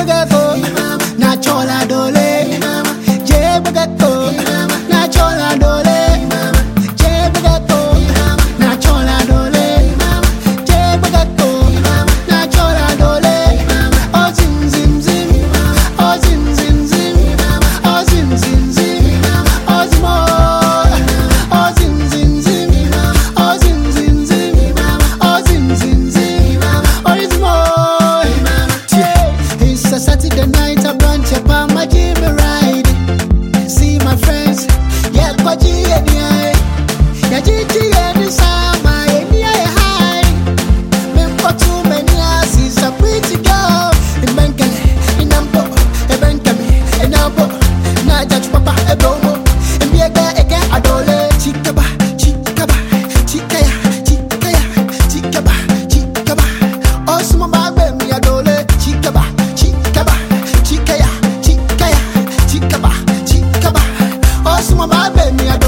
bagako, na chola dole, je bagako, Uma babe mi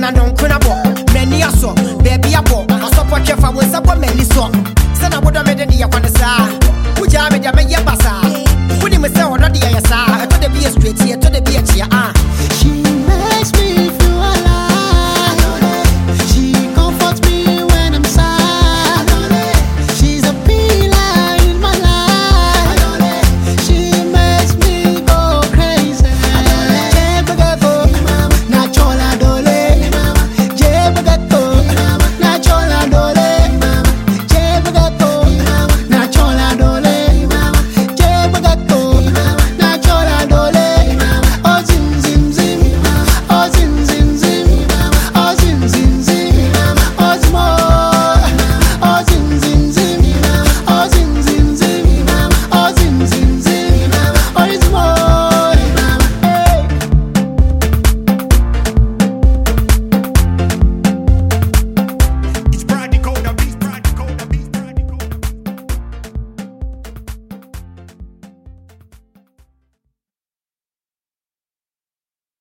ɛna nɔnko na bɔ mani asɔ baabi abɔ asɔpɔ twɛfa wo nsa bɔ m'ani soɔ sɛ na wodɔ